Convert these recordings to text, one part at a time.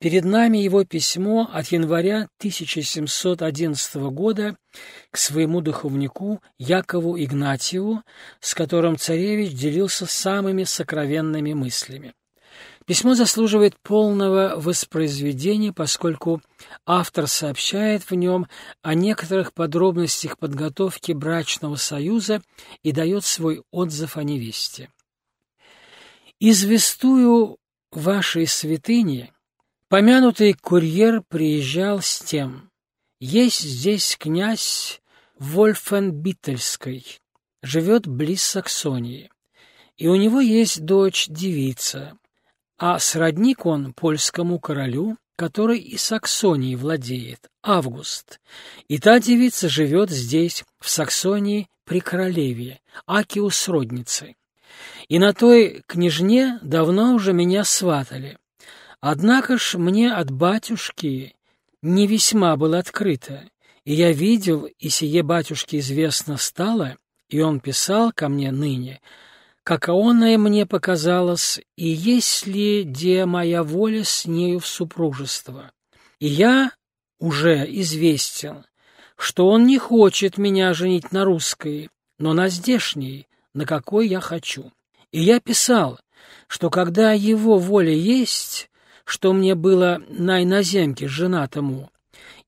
Перед нами его письмо от января 1711 года к своему духовнику Якову Игнатьеву, с которым царевич делился самыми сокровенными мыслями. Письмо заслуживает полного воспроизведения, поскольку автор сообщает в нем о некоторых подробностях подготовки брачного союза и дает свой отзыв о невесте. «Известую вашей святыне, помянутый курьер приезжал с тем. Есть здесь князь Вольфенбиттельской, живет близ Саксонии, и у него есть дочь-девица, а сродник он польскому королю, который и Саксонией владеет, Август. И та девица живет здесь, в Саксонии, при королеве, Акиус родницы. И на той княжне давно уже меня сватали. Однако ж мне от батюшки не весьма было открыто, и я видел, и сие батюшке известно стало, и он писал ко мне ныне, как оное мне показалось, и есть ли где моя воля с нею в супружество. И я уже известен, что он не хочет меня женить на русской, но на здешней, на какой я хочу. И я писал, что когда его воля есть, что мне было на иноземке женатому,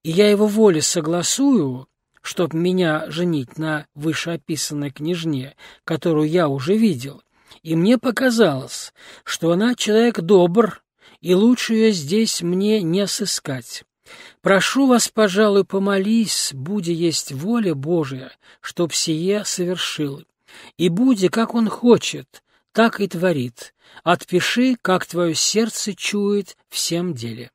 и я его воле согласую, чтоб меня женить на вышеописанной княжне, которую я уже видел, и мне показалось, что она человек добр, и лучше ее здесь мне не сыскать. Прошу вас, пожалуй, помолись, буде есть воля Божия, чтоб сие совершил, и буде, как он хочет, так и творит. Отпиши, как твое сердце чует всем деле.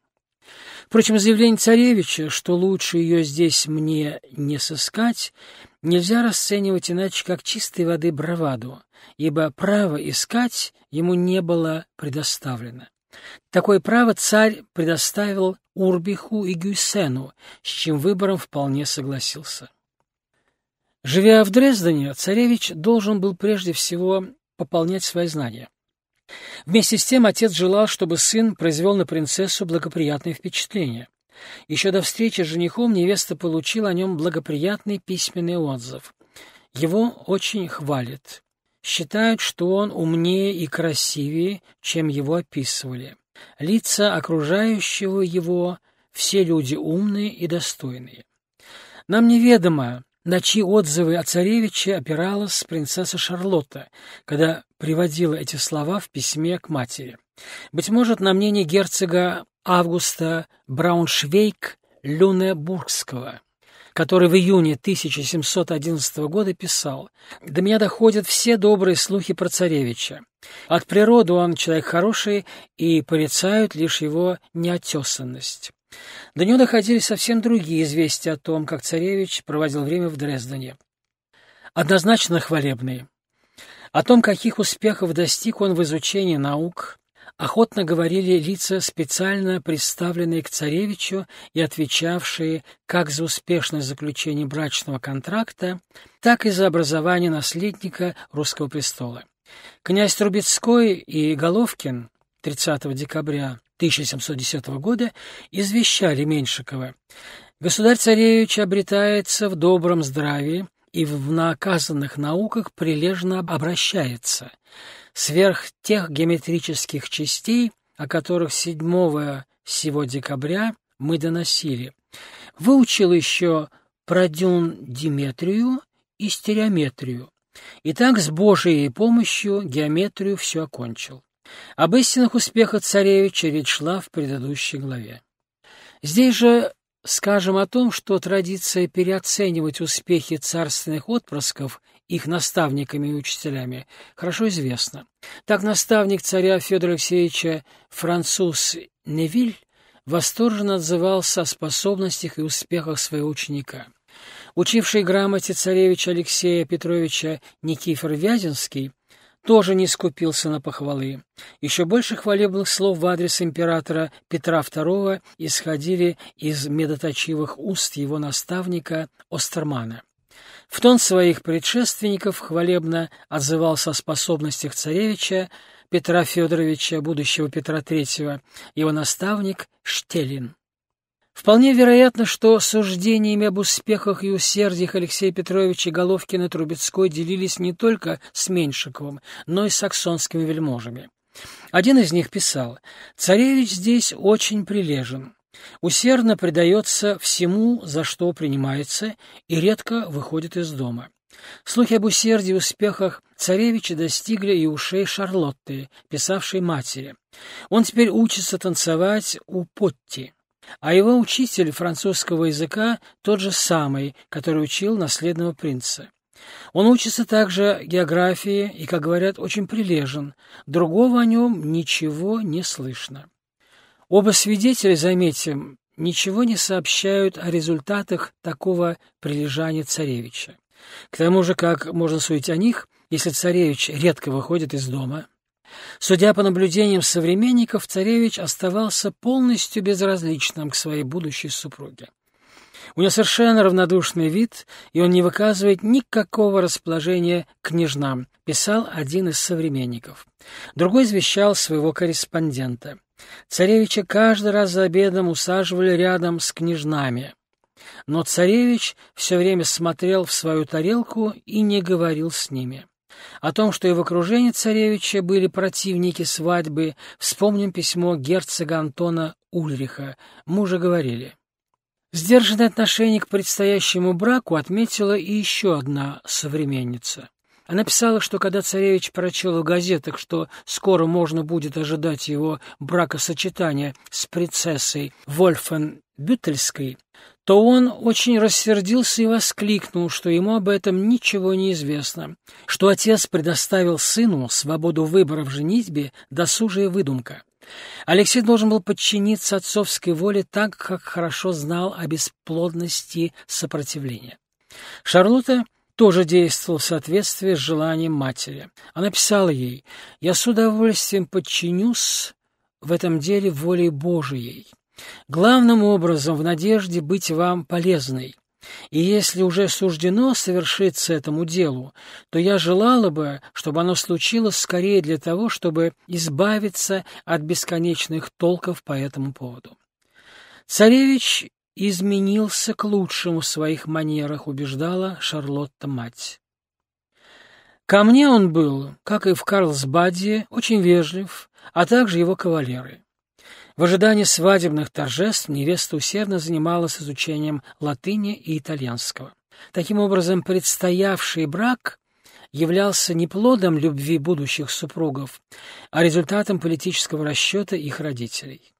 Впрочем, заявление царевича, что лучше ее здесь мне не сыскать, нельзя расценивать иначе, как чистой воды браваду, ибо право искать ему не было предоставлено. Такое право царь предоставил Урбиху и Гюйсену, с чем выбором вполне согласился. Живя в Дрездене, царевич должен был прежде всего пополнять свои знания. Вместе с тем отец желал, чтобы сын произвел на принцессу благоприятное впечатление. Еще до встречи с женихом невеста получила о нем благоприятный письменный отзыв. Его очень хвалят. Считают, что он умнее и красивее, чем его описывали. Лица окружающего его — все люди умные и достойные. Нам неведомо, на чьи отзывы о царевиче опиралась принцесса Шарлотта, когда приводила эти слова в письме к матери. Быть может, на мнение герцога Августа Брауншвейк-Люнебургского, который в июне 1711 года писал «До меня доходят все добрые слухи про царевича. От природы он человек хороший, и порицают лишь его неотесанность. До него доходили совсем другие известия о том, как царевич проводил время в Дрездене. Однозначно хвалебные. О том, каких успехов достиг он в изучении наук, охотно говорили лица, специально представленные к царевичу и отвечавшие как за успешное заключение брачного контракта, так и за образование наследника русского престола. Князь Трубецкой и Головкин 30 декабря 1710 года извещали Меньшикова. Государь-царевич обретается в добром здравии и в наказанных науках прилежно обращается. Сверх тех геометрических частей, о которых 7 сего декабря мы доносили, выучил еще продюн диметрию и стереометрию, и так с Божией помощью геометрию все окончил. Об истинных успехах царевича речь шла в предыдущей главе. Здесь же скажем о том, что традиция переоценивать успехи царственных отпрысков их наставниками и учителями хорошо известна. Так наставник царя Федора Алексеевича француз Невиль восторженно отзывался о способностях и успехах своего ученика. Учивший грамоте царевича Алексея Петровича Никифор Вяземский тоже не скупился на похвалы. Еще больше хвалебных слов в адрес императора Петра II исходили из медоточивых уст его наставника Остермана. В тон своих предшественников хвалебно отзывался о способностях царевича Петра Федоровича, будущего Петра III, его наставник Штелин. Вполне вероятно, что суждениями об успехах и усердиях Алексея Петровича Головкина Трубецкой делились не только с Меньшиковым, но и с саксонскими вельможами. Один из них писал «Царевич здесь очень прилежен, усердно предается всему, за что принимается, и редко выходит из дома». Слухи об усердии и успехах царевича достигли и ушей Шарлотты, писавшей матери. Он теперь учится танцевать у Потти. А его учитель французского языка тот же самый, который учил наследного принца. Он учится также географии и, как говорят, очень прилежен. Другого о нем ничего не слышно. Оба свидетеля, заметим, ничего не сообщают о результатах такого прилежания царевича. К тому же, как можно судить о них, если царевич редко выходит из дома? Судя по наблюдениям современников, царевич оставался полностью безразличным к своей будущей супруге. У него совершенно равнодушный вид, и он не выказывает никакого расположения к княжнам, писал один из современников. Другой извещал своего корреспондента. Царевича каждый раз за обедом усаживали рядом с княжнами. Но царевич все время смотрел в свою тарелку и не говорил с ними. О том, что и в окружении царевича были противники свадьбы, вспомним письмо герцога Антона Ульриха. Мы уже говорили. Сдержанное отношение к предстоящему браку отметила и еще одна современница. Она писала, что когда царевич прочел в газетах, что скоро можно будет ожидать его бракосочетания с принцессой Вольфен Бютельской, то он очень рассердился и воскликнул, что ему об этом ничего не известно, что отец предоставил сыну свободу выбора в женитьбе, досужая выдумка. Алексей должен был подчиниться отцовской воле так, как хорошо знал о бесплодности сопротивления. Шарлотта тоже действовала в соответствии с желанием матери. Она писала ей «Я с удовольствием подчинюсь в этом деле воле Божией». Главным образом в надежде быть вам полезной. И если уже суждено совершиться этому делу, то я желала бы, чтобы оно случилось скорее для того, чтобы избавиться от бесконечных толков по этому поводу. Царевич изменился к лучшему в своих манерах, убеждала Шарлотта-мать. Ко мне он был, как и в Карлсбаде, очень вежлив, а также его кавалеры. В ожидании свадебных торжеств невеста усердно занималась изучением латыни и итальянского. Таким образом, предстоявший брак являлся не плодом любви будущих супругов, а результатом политического расчета их родителей.